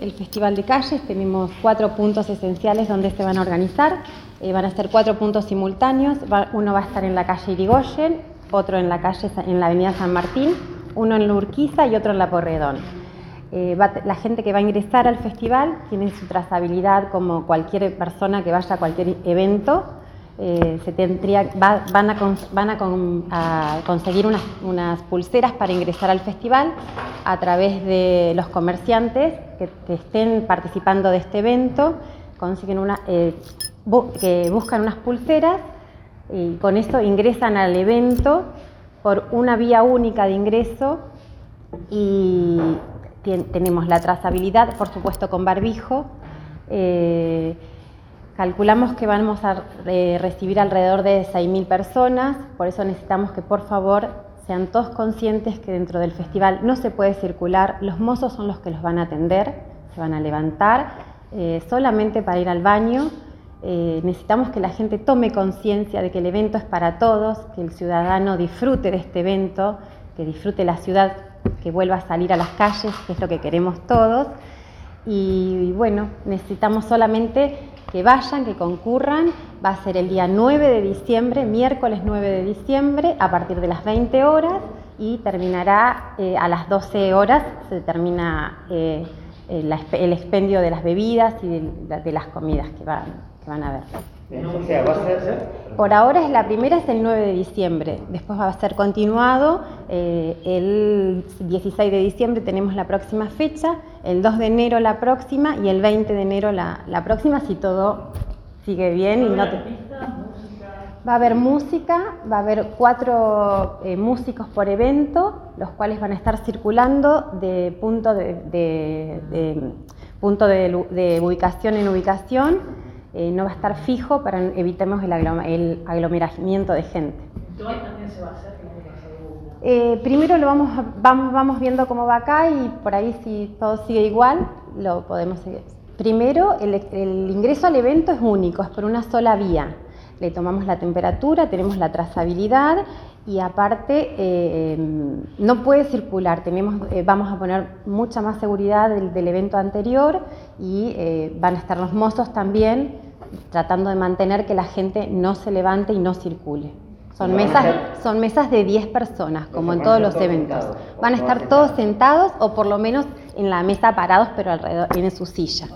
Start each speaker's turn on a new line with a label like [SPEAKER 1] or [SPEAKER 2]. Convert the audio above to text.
[SPEAKER 1] El Festival de Calles tenemos cuatro puntos esenciales donde se van a organizar. Eh, van a ser cuatro puntos simultáneos. uno va a estar en la calle Irigoyen, otro en la calle en la Avenida San Martín, uno en la Urquiza y otro en la Porredón. Eh, la gente que va a ingresar al festival tiene su trazabilidad como cualquier persona que vaya a cualquier evento. Eh, se tendría, van, a, conseguir unas, unas pulseras para ingresar al festival a través de los comerciantes que, estén participando de este evento, consiguen una, eh, que buscan unas pulseras y con esto ingresan al evento por una vía única de ingreso y tenemos la trazabilidad, por supuesto con barbijo. Eh, calculamos que vamos a eh, recibir alrededor de 6.000 personas, por eso necesitamos que por favor sean todos conscientes que dentro del festival no se puede circular, los mozos son los que los van a atender, se van a levantar eh, solamente para ir al baño. Eh, necesitamos que la gente tome conciencia de que el evento es para todos, que el ciudadano disfrute de este evento, que disfrute la ciudad, que vuelva a salir a las calles, que es lo que queremos todos. Y bueno, necesitamos solamente que vayan, que concurran. Va a ser el día 9 de diciembre, miércoles 9 de diciembre, a partir de las 20 horas y terminará eh, a las 12 horas, se termina eh, el, expendio de las bebidas y de, las comidas que van, que van a haber. Por ahora es la primera, es el 9 de diciembre. Después va a ser continuado. Eh, el 16 de diciembre tenemos la próxima fecha, el 2 de enero la próxima y el 20 de enero la, próxima, si todo sigue bien y no Va a haber música, va a haber cuatro eh, músicos por evento, los cuales van a estar circulando de punto de punto de ubicación en ubicación. Eh, no va a estar fijo para evitemos el, aglomeramiento de gente. también se va a hacer? Eh, primero lo vamos, vamos, vamos viendo cómo va acá y por ahí si todo sigue igual, lo podemos seguir. Primero, el, ingreso al evento es único, es por una sola vía. Le tomamos la temperatura, tenemos la trazabilidad y aparte eh, em, no puede circular. Tenemos, vamos a poner mucha más seguridad del, del evento anterior y van a estar los mozos también tratando de mantener que la gente no se levante y no circule. Son mesas, son mesas de 10 personas, como en todos los eventos. Van a estar todos sentados o por lo menos en la mesa parados, pero alrededor, tiene su silla.